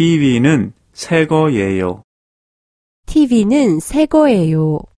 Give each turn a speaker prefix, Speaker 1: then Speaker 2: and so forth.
Speaker 1: TV는 새 거예요.
Speaker 2: TV는 새 거예요.